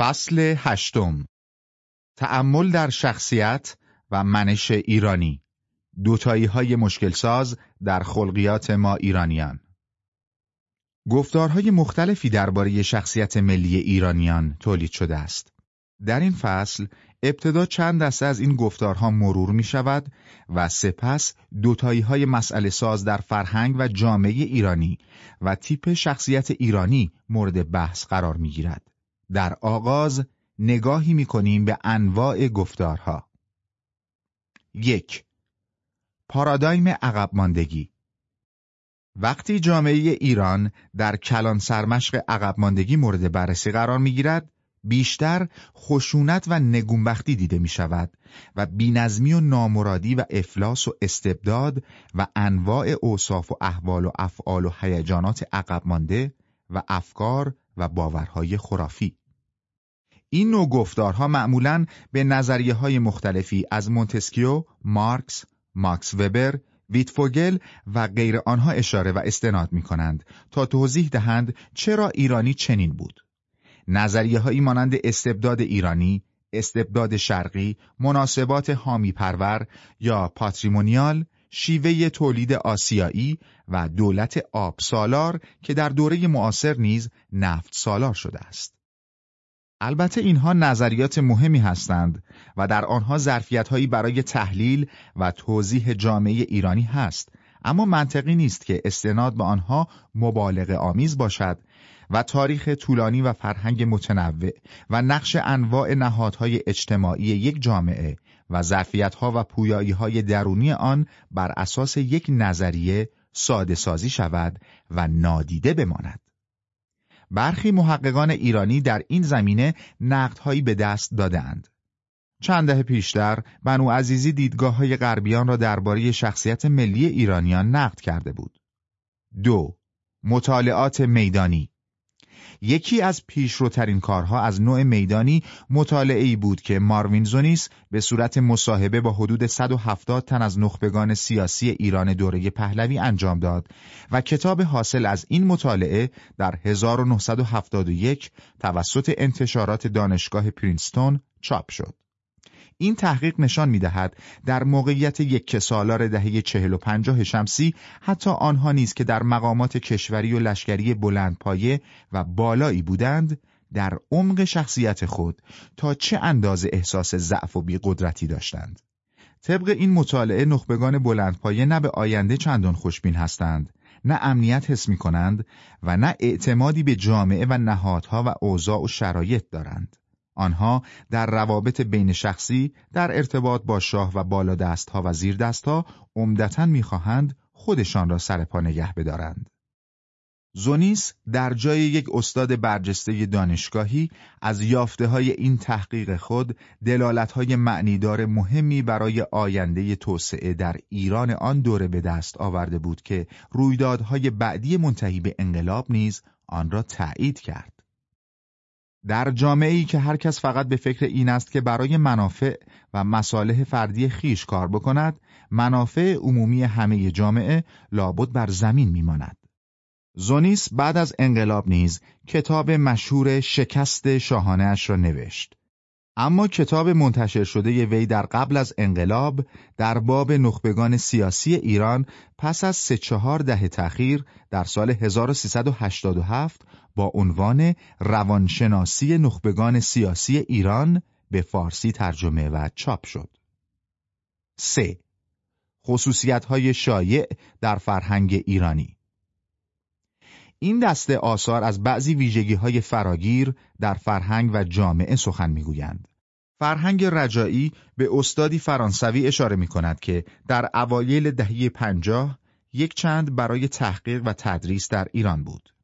فصل هشتم تأمل در شخصیت و منش ایرانی دوتایی های مشکل ساز در خلقیات ما ایرانیان گفتارهای مختلفی درباره شخصیت ملی ایرانیان تولید شده است. در این فصل ابتدا چند دسته از این گفتارها مرور می شود و سپس دوتایی های مسئله ساز در فرهنگ و جامعه ایرانی و تیپ شخصیت ایرانی مورد بحث قرار می گیرد. در آغاز نگاهی می کنیم به انواع گفتارها. یک پارادایم عقب ماندگی وقتی جامعه ایران در کلان سرمشق عقب ماندگی مورد بررسی قرار می گیرد، بیشتر خشونت و نگونبختی دیده می شود و بینظمی و نامرادی و افلاس و استبداد و انواع اوصاف و احوال و افعال و هیجانات عقب مانده و افکار و باورهای خرافی این نوع گفتارها معمولاً به نظریه های مختلفی از مونتسکیو، مارکس، ماکس وبر، ویتفوگل و غیر آنها اشاره و استناد می کنند تا توضیح دهند چرا ایرانی چنین بود. نظریه هایی مانند استبداد ایرانی، استبداد شرقی، مناسبات حامی پرور یا پاتریمونیال، شیوه تولید آسیایی و دولت آب سالار که در دوره معاصر نیز نفت سالار شده است. البته اینها نظریات مهمی هستند و در آنها ظرفیت‌هایی برای تحلیل و توضیح جامعه ایرانی هست اما منطقی نیست که استناد به آنها مبالغه آمیز باشد و تاریخ طولانی و فرهنگ متنوع و نقش انواع نهادهای اجتماعی یک جامعه و ظرفیت‌ها و پویایی‌های درونی آن بر اساس یک نظریه ساده سازی شود و نادیده بماند. برخی محققان ایرانی در این زمینه نقدهایی به دست دادند. چند دهه پیشتر بنو عزیزی دیدگاه های غربیان را درباره شخصیت ملی ایرانیان نقد کرده بود. دو مطالعات میدانی یکی از پیشروترین کارها از نوع میدانی مطالعه ای بود که ماروین زونیس به صورت مصاحبه با حدود 170 تن از نخبگان سیاسی ایران دوره پهلوی انجام داد و کتاب حاصل از این مطالعه در 1971 توسط انتشارات دانشگاه پرینستون چاپ شد. این تحقیق نشان می‌دهد در موقعیت یک سالار دهه چهل و پنجاه شمسی حتی آنها نیز که در مقامات کشوری و لشکری بلندپایه و بالایی بودند در عمق شخصیت خود تا چه اندازه احساس ضعف و بیقدرتی داشتند. طبق این مطالعه نخبگان بلندپایه نه به آینده چندان خوشبین هستند نه امنیت حس می کنند و نه اعتمادی به جامعه و نهادها و اوضاع و شرایط دارند. آنها در روابط بین شخصی در ارتباط با شاه و بالا دستها و زیر دستها عمدتا می‌خواهند خودشان را سر پا نگه بدارند. زونیس در جای یک استاد برجسته دانشگاهی از یافته های این تحقیق خود دلالت های معنیدار مهمی برای آینده توسعه در ایران آن دوره به دست آورده بود که رویدادهای بعدی منتهی به انقلاب نیز آن را تایید کرد. در جامعه ای که هر کس فقط به فکر این است که برای منافع و مصالح فردی خیش کار بکند، منافع عمومی همه جامعه لابد بر زمین میماند. زونیس بعد از انقلاب نیز کتاب مشهور شکست شاهانه اش را نوشت. اما کتاب منتشر شده وی در قبل از انقلاب در باب نخبگان سیاسی ایران پس از سه چهار دهه تأخیر در سال 1387 با عنوان روانشناسی نخبگان سیاسی ایران به فارسی ترجمه و چاپ شد. 3. خصوصیت های شایع در فرهنگ ایرانی این دسته آثار از بعضی ویژگی های فراگیر در فرهنگ و جامعه سخن می‌گویند. فرهنگ رجایی به استادی فرانسوی اشاره می کند که در اوایل دهه پنجاه یک چند برای تحقیق و تدریس در ایران بود.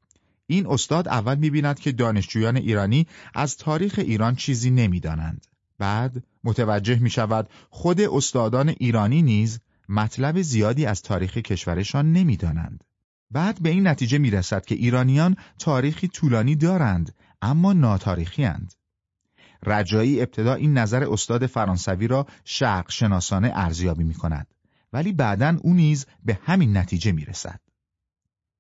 این استاد اول می‌بیند که دانشجویان ایرانی از تاریخ ایران چیزی نمی‌دانند. بعد متوجه می شود خود استادان ایرانی نیز مطلب زیادی از تاریخ کشورشان نمی‌دانند. بعد به این نتیجه می رسد که ایرانیان تاریخی طولانی دارند اما ناتاریخی هند. رجایی ابتدا این نظر استاد فرانسوی را شرق شناسانه ارزیابی می کند ولی بعدا او نیز به همین نتیجه می رسد.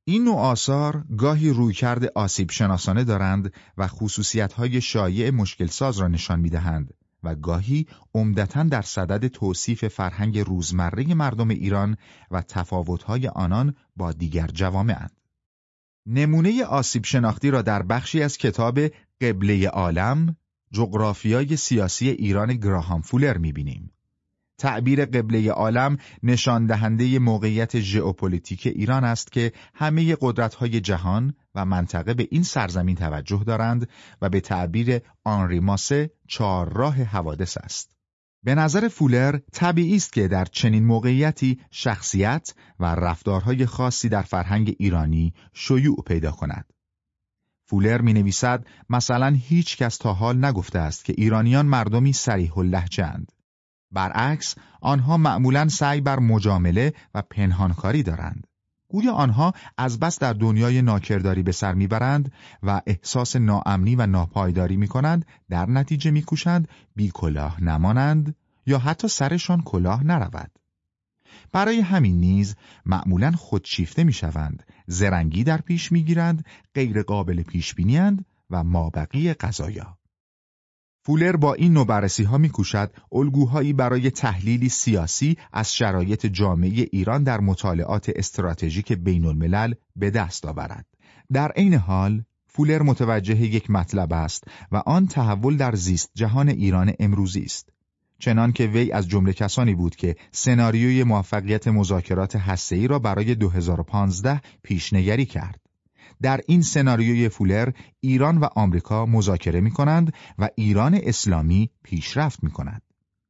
این نوع آثار گاهی رویکرد آسیب شناسانه دارند و خصوصیت‌های شایع مشکل ساز را نشان می‌دهند و گاهی عمدتا در صدد توصیف فرهنگ روزمره مردم ایران و تفاوت‌های آنان با دیگر جوامع نمونه آسیب شناختی را در بخشی از کتاب قبله عالم جغرافیای سیاسی ایران گراهام فولر می‌بینیم. تعبیر قبله عالم نشان دهنده موقعیت ژئوپلیتیک ایران است که همه قدرت‌های جهان و منطقه به این سرزمین توجه دارند و به تعبیر آنری ماسه راه حوادث است. به نظر فولر طبیعی است که در چنین موقعیتی شخصیت و رفتارهای خاصی در فرهنگ ایرانی شیوع پیدا کند. فولر می نویسد مثلا هیچ کس تا حال نگفته است که ایرانیان مردمی سریح و لحجند. برعکس آنها معمولا سعی بر مجامله و پنهانکاری دارند. گویا آنها از بس در دنیای ناکرداری به سر می‌برند و احساس ناامنی و ناپایداری می‌کنند در نتیجه میکوشند بی کلاه نمانند یا حتی سرشان کلاه نرود. برای همین نیز معمولا خودشیفته می‌شوند، زرنگی در پیش می‌گیرند، غیر قابل پیش بینیند و مابقی قضایا. فولر با این نوع بررسی ها می کوشد الگوهایی برای تحلیلی سیاسی از شرایط جامعه ایران در مطالعات استراتژیک بین الملل به دست آورد. در عین حال فولر متوجه یک مطلب است و آن تحول در زیست جهان ایران امروزی است. چنان که وی از جمله کسانی بود که سناریوی موفقیت مذاکرات هسته‌ای را برای 2015 پیشنگری کرد. در این سناریوی فولر ایران و آمریکا مذاکره می کنند و ایران اسلامی پیشرفت می کند.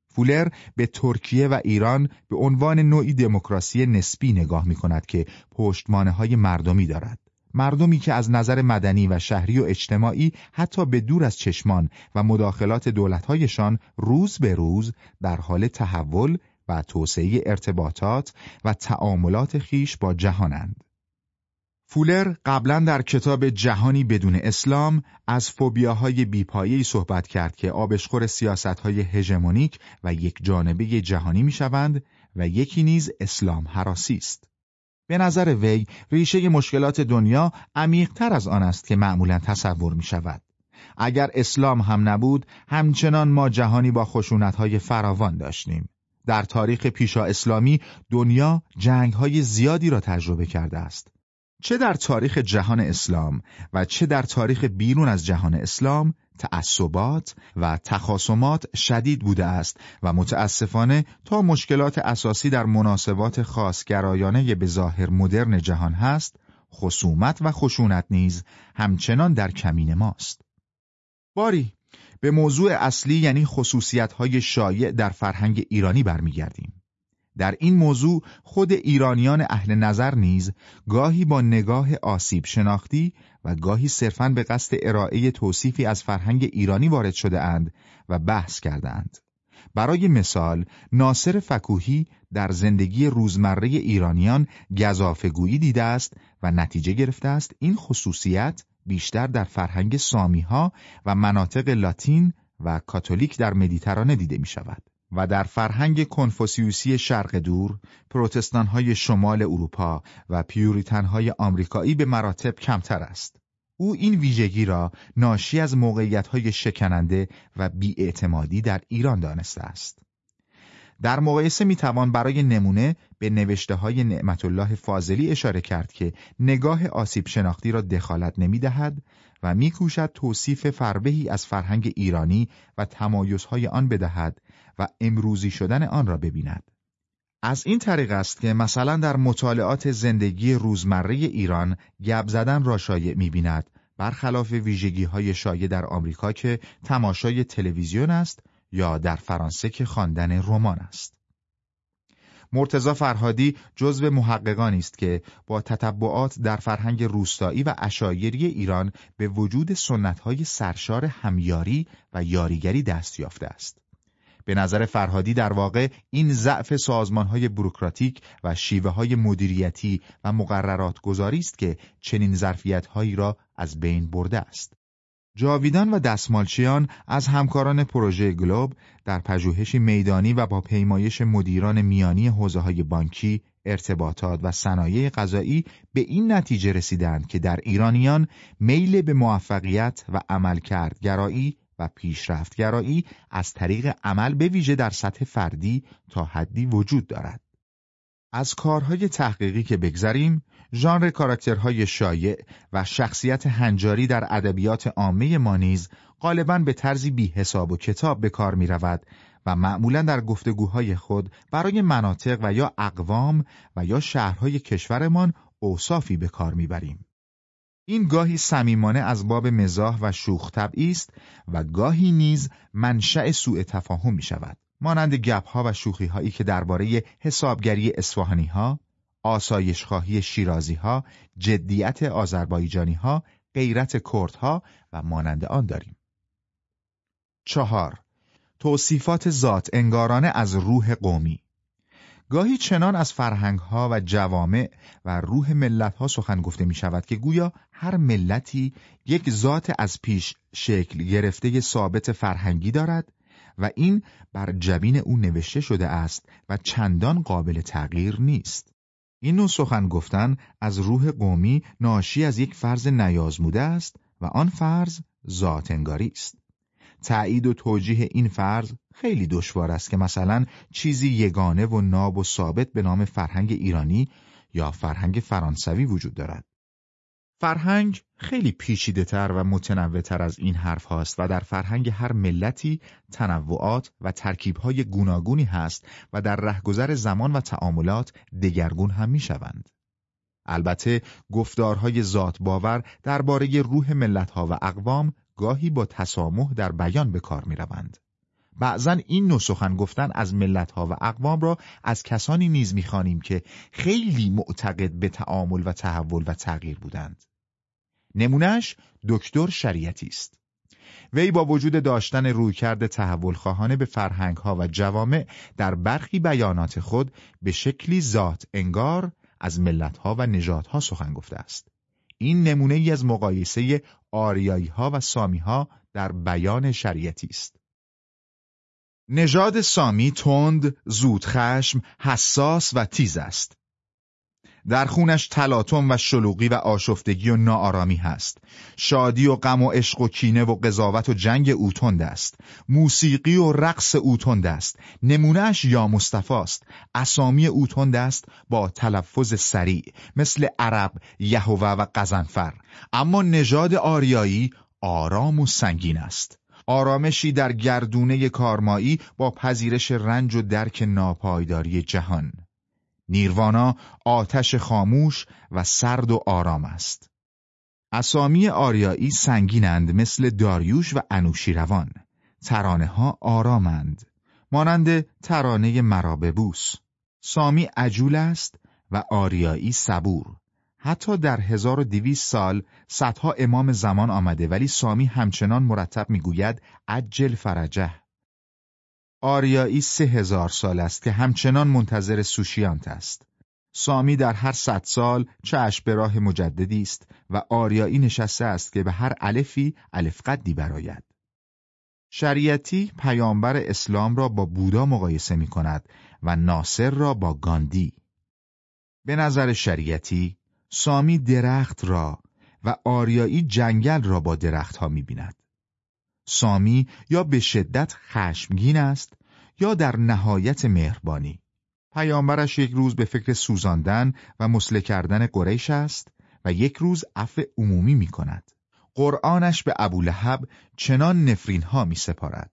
فولر به ترکیه و ایران به عنوان نوعی دموکراسی نسبی نگاه می کند که پشتمانه های مردمی دارد. مردمی که از نظر مدنی و شهری و اجتماعی حتی به دور از چشمان و مداخلات دولتهایشان روز به روز در حال تحول و توسعه ارتباطات و تعاملات خیش با جهانند. فولر قبلا در کتاب جهانی بدون اسلام از فوبیاهای بیپایی صحبت کرد که آبشخور سیاستهای هژمونیک و یک جانبه جهانی می‌شوند و یکی نیز اسلام حراسی است. به نظر وی ریشه مشکلات دنیا عمیقتر از آن است که معمولا تصور می شود. اگر اسلام هم نبود همچنان ما جهانی با خشونتهای فراوان داشتیم. در تاریخ پیشا اسلامی دنیا جنگهای زیادی را تجربه کرده است. چه در تاریخ جهان اسلام و چه در تاریخ بیرون از جهان اسلام تعصبات و تخاصمات شدید بوده است و متاسفانه تا مشکلات اساسی در مناسبات خاصگرایانه به ظاهر مدرن جهان هست خصومت و خشونت نیز همچنان در کمین ماست. باری به موضوع اصلی یعنی خصوصیت های شایع در فرهنگ ایرانی برمیگردیم. در این موضوع خود ایرانیان اهل نظر نیز گاهی با نگاه آسیب شناختی و گاهی صرفاً به قصد ارائه توصیفی از فرهنگ ایرانی وارد شده اند و بحث کردند. برای مثال ناصر فکوهی در زندگی روزمره ایرانیان گذافگویی دیده است و نتیجه گرفته است این خصوصیت بیشتر در فرهنگ سامیها و مناطق لاتین و کاتولیک در مدیترانه دیده می شود. و در فرهنگ کنفوسیوسی شرق دور پروتستانهای شمال اروپا و پیوریتنهای آمریکایی به مراتب کمتر است. او این ویژگی را ناشی از موقعیتهای شکننده و بیاعتمادی در ایران دانسته است. در مقایسه می‌توان برای نمونه به نوشته های نعمت الله فاضلی اشاره کرد که نگاه آسیب شناختی را دخالت نمی‌دهد و میکوشد توصیف فربهی از فرهنگ ایرانی و تمایزهای آن بدهد و امروزی شدن آن را ببیند. از این طریق است که مثلا در مطالعات زندگی روزمره ایران گب زدن را شایع می‌بیند برخلاف ویژگی های شایع در آمریکا که تماشای تلویزیون است یا در فرانسه که خواندن رمان است. مرتزا فرهادی جزو محققانی است که با تتبعات در فرهنگ روستایی و اشایری ایران به وجود سنت‌های سرشار همیاری و یاریگری دست یافته است. به نظر فرهادی در واقع این ضعف سازمانهای بروکراتیک و شیوه های مدیریتی و مقررات گذاری است که چنین ظرفیتهایی را از بین برده است. جاویدان و دستمالچیان از همکاران پروژه گلوب در پژوهشی میدانی و با پیمایش مدیران میانی حوزه های بانکی، ارتباطات و صنایع غذایی به این نتیجه رسیدند که در ایرانیان میل به موفقیت و عملکردگرایی و پیشرفتگرایی از طریق عمل به ویژه در سطح فردی تا حدی وجود دارد. از کارهای تحقیقی که بگذریم، ژانر کاراکترهای شایع و شخصیت هنجاری در ادبیات عامه ما نیز غالباً به طرزی بی حساب و کتاب به کار می رود و معمولا در گفتگوهای خود برای مناطق و یا اقوام و یا شهرهای کشورمان اوصافی به کار می‌بریم. این گاهی صمیمانه از باب مزاح و شوخ طبعی است و گاهی نیز منشأ سوء تفاهم می شود. مانند گپها و شوخی هایی که درباره حسابگری اصفهانی ها، آسایشخواهی شیرازی ها، جدیت آذربایجانی ها، غیرت کردها و مانند آن داریم. چهار توصیفات ذات انگارانه از روح قومی گاهی چنان از ها و جوامع و روح ها سخن گفته می شود که گویا هر ملتی یک ذات از پیش شکل گرفته ثابت فرهنگی دارد و این بر جبین او نوشته شده است و چندان قابل تغییر نیست. این نوع سخن گفتن از روح قومی ناشی از یک فرض نیازموده است و آن فرض ذات انگاری است. تایید و توجیه این فرض خیلی دشوار است که مثلا چیزی یگانه و ناب و ثابت به نام فرهنگ ایرانی یا فرهنگ فرانسوی وجود دارد. فرهنگ خیلی پیچیده تر و متنوع تر از این حرف هاست و در فرهنگ هر ملتی تنوعات و ترکیب های گوناگونی هست و در رهگذر زمان و تعاملات دگرگون هم می شوند. البته گفتارهای ذات باور درباره روح ملتها و اقوام گاهی با تسامح در بیان به کار می روند. بعضا این نوع سخن گفتن از ملتها و اقوام را از کسانی نیز می‌خوانیم که خیلی معتقد به تعامل و تحول و تغییر بودند. نمونهش دکتر شریعتی است. وی با وجود داشتن رویکرد تحول خواهانه به فرهنگ ها و جوامع در برخی بیانات خود به شکلی ذات انگار از ملت ها و نژادها ها سخن گفته است. این نمونه ای از مقایسه آریایی ها و سامی ها در بیان شریعتی است. نژاد سامی تند، زودخشم، حساس و تیز است. در خونش تلاطم و شلوغی و آشفتگی و ناآرامی هست. شادی و غم و عشق و کینه و قضاوت و جنگ اوتند است. موسیقی و رقص اوتند است. نمونهش یا مصطفی است. اسامی اوتند است با تلفظ سریع مثل عرب، یهوه و قزنفر. اما نژاد آریایی آرام و سنگین است. آرامشی در گردونه کارمایی با پذیرش رنج و درک ناپایداری جهان. نیروانا آتش خاموش و سرد و آرام است. اسامی آریایی سنگینند مثل داریوش و انوشیروان. ترانه ها آرامند. مانند ترانه مراببوس. سامی عجول است و آریایی صبور. حتی در 1200 سال صدها امام زمان آمده ولی سامی همچنان مرتب می‌گوید عجل فرجه. آریایی سه هزار سال است که همچنان منتظر سوشیانت است. سامی در هر صد سال چشم به راه مجددی است و آریایی نشسته است که به هر الفی الف قدی براید. شریعتی پیامبر اسلام را با بودا مقایسه می کند و ناصر را با گاندی. به نظر شریعتی سامی درخت را و آریایی جنگل را با درختها می‌بیند. سامی یا به شدت خشمگین است یا در نهایت مهربانی. پیامبرش یک روز به فکر سوزاندن و مسله کردن قریش است و یک روز عفو عمومی می کند. قرآنش به ابولهب چنان نفرین ها می سپارد.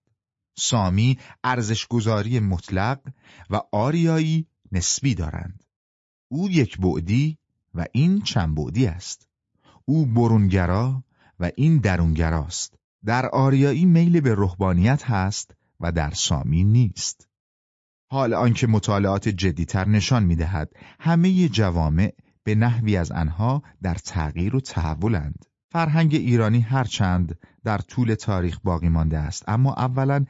سامی ارزشگذاری مطلق و آریایی نسبی دارند. او یک بعدی و این چنبودی است. او برونگرا و این درونگراست. در آریایی میل به رهبانیت هست و در سامی نیست. حال آنکه مطالعات جدیتر نشان می‌دهد همه جوامع به نحوی از آنها در تغییر و تحولند. فرهنگ ایرانی هرچند در طول تاریخ باقی مانده است اما اولا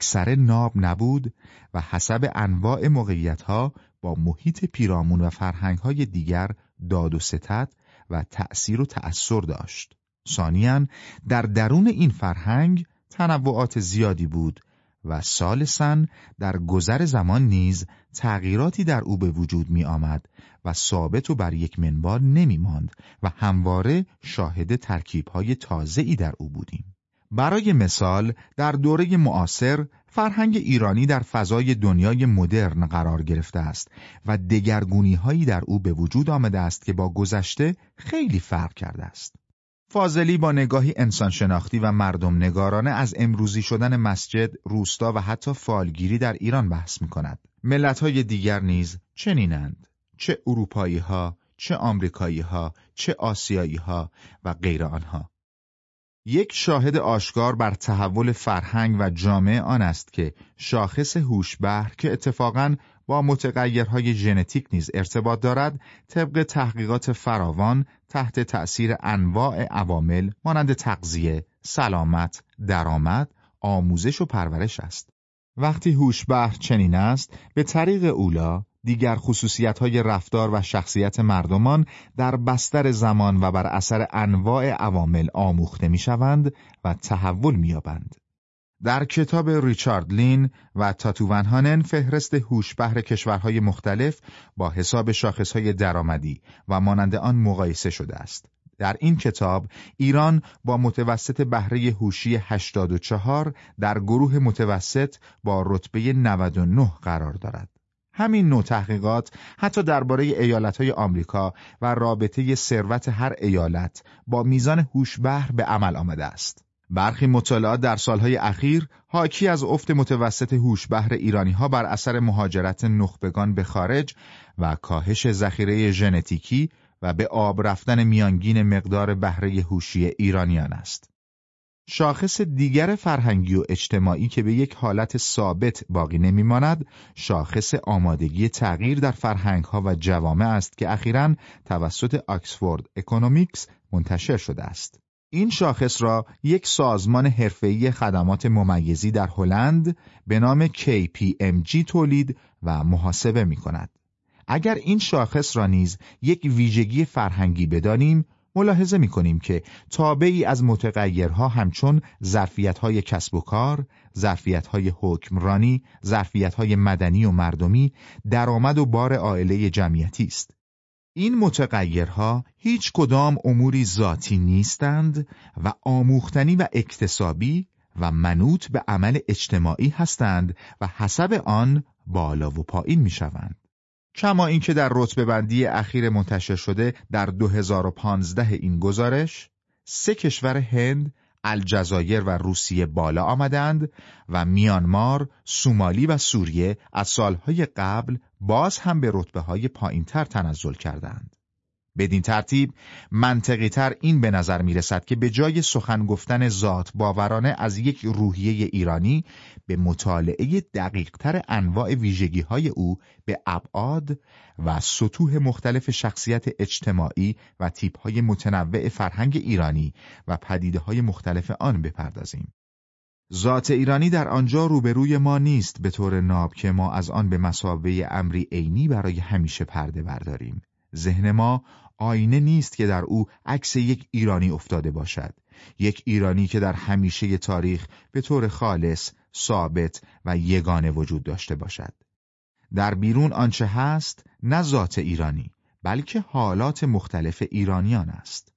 سر ناب نبود و حسب انواع موقعیتها با محیط پیرامون و فرهنگهای دیگر داد و ستت و تأثیر و تأثیر داشت. ثانیاً در درون این فرهنگ تنوعات زیادی بود و سال سن در گذر زمان نیز تغییراتی در او به وجود می آمد و ثابت و بر یک منوال نمی ماند و همواره شاهد ترکیبهای ای در او بودیم. برای مثال در دوره معاصر فرهنگ ایرانی در فضای دنیای مدرن قرار گرفته است و دگرگونی هایی در او به وجود آمده است که با گذشته خیلی فرق کرده است. فاضلی با نگاهی انسانشناختی و مردم نگارانه از امروزی شدن مسجد، روستا و حتی فالگیری در ایران بحث می کند. ملت های دیگر نیز چنینند. چه اروپایی ها، چه آمریکایی ها، چه آسیایی ها و غیر آنها. یک شاهد آشکار بر تحول فرهنگ و جامعه آن است که شاخص هوشبهر که اتفاقاً با متغیرهای ژنتیک نیز ارتباط دارد طبق تحقیقات فراوان تحت تأثیر انواع عوامل مانند تغذیه، سلامت، درآمد، آموزش و پرورش است. وقتی هوشبهر چنین است به طریق اولا دیگر خصوصیت رفتار و شخصیت مردمان در بستر زمان و بر اثر انواع عوامل آموخته می شوند و تحول می یابند. در کتاب ریچارد لین و تاتوونهانن فهرست هوشبهر کشورهای مختلف با حساب شاخصهای درآمدی و مانند آن مقایسه شده است. در این کتاب ایران با متوسط بهره هوشی 84 در گروه متوسط با رتبه 99 قرار دارد. همین نوع تحقیقات حتی درباره ایالتهای آمریکا و رابطه ثروت هر ایالت با میزان هوشبهر به عمل آمده است. برخی مطالعات در سالهای اخیر حاکی از افت متوسط هوشبهر ایرانی ها بر اثر مهاجرت نخبگان به خارج و کاهش ذخیره ژنتیکی و به آب رفتن میانگین مقدار بهره هوشی ایرانیان است. شاخص دیگر فرهنگی و اجتماعی که به یک حالت ثابت باقی نمیماند شاخص آمادگی تغییر در فرهنگ ها و جوامع است که اخیرا توسط آکسفورد اکونومیکس منتشر شده است. این شاخص را یک سازمان حرفه‌ای خدمات ممیزی در هلند به نام KPMG تولید و محاسبه می کند. اگر این شاخص را نیز یک ویژگی فرهنگی بدانیم ملاحظه می کنیم که تابعی از متغیرها همچون ظرفیت‌های کسب و کار، ظرفیت‌های حکمرانی، ظرفیت‌های مدنی و مردمی، درآمد و بار عائله جمعیتی است. این متغیرها هیچ کدام اموری ذاتی نیستند و آموختنی و اکتسابی و منوط به عمل اجتماعی هستند و حسب آن بالا و پایین می شوند. کما اینکه در رتبه بندی اخیر منتشر شده در 2015 این گزارش سه کشور هند، الجزایر و روسیه بالا آمدند و میانمار، سومالی و سوریه از سالهای قبل باز هم به رتبه های پایین تر تنزل کردند. بدین ترتیب منطقی تر این به نظر می رسد که به جای سخن گفتن ذات باورانه از یک روحیه ایرانی به مطالعه دقیق تر انواع ویژگی های او به ابعاد و سطوح مختلف شخصیت اجتماعی و تیپ های متنوع فرهنگ ایرانی و پدیده های مختلف آن بپردازیم. ذات ایرانی در آنجا روبروی ما نیست به طور ناب که ما از آن به مسابه امری عینی برای همیشه پرده برداریم. ذهن ما آینه نیست که در او عکس یک ایرانی افتاده باشد. یک ایرانی که در همیشه تاریخ به طور خالص، ثابت و یگانه وجود داشته باشد. در بیرون آنچه هست نه ذات ایرانی بلکه حالات مختلف ایرانیان است.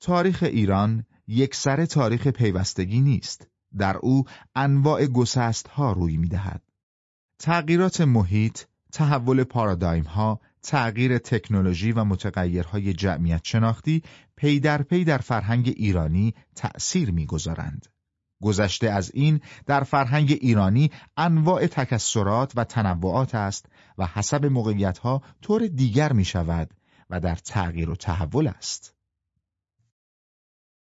تاریخ ایران یک سر تاریخ پیوستگی نیست. در او انواع گسست ها روی می دهد. تغییرات محیط، تحول پارادایم ها، تغییر تکنولوژی و متغیرهای جمعیت شناختی پی در پی در فرهنگ ایرانی تأثیر می‌گذارند. گذشته از این در فرهنگ ایرانی انواع تکسرات و تنوعات است و حسب موقعیتها طور دیگر می شود و در تغییر و تحول است.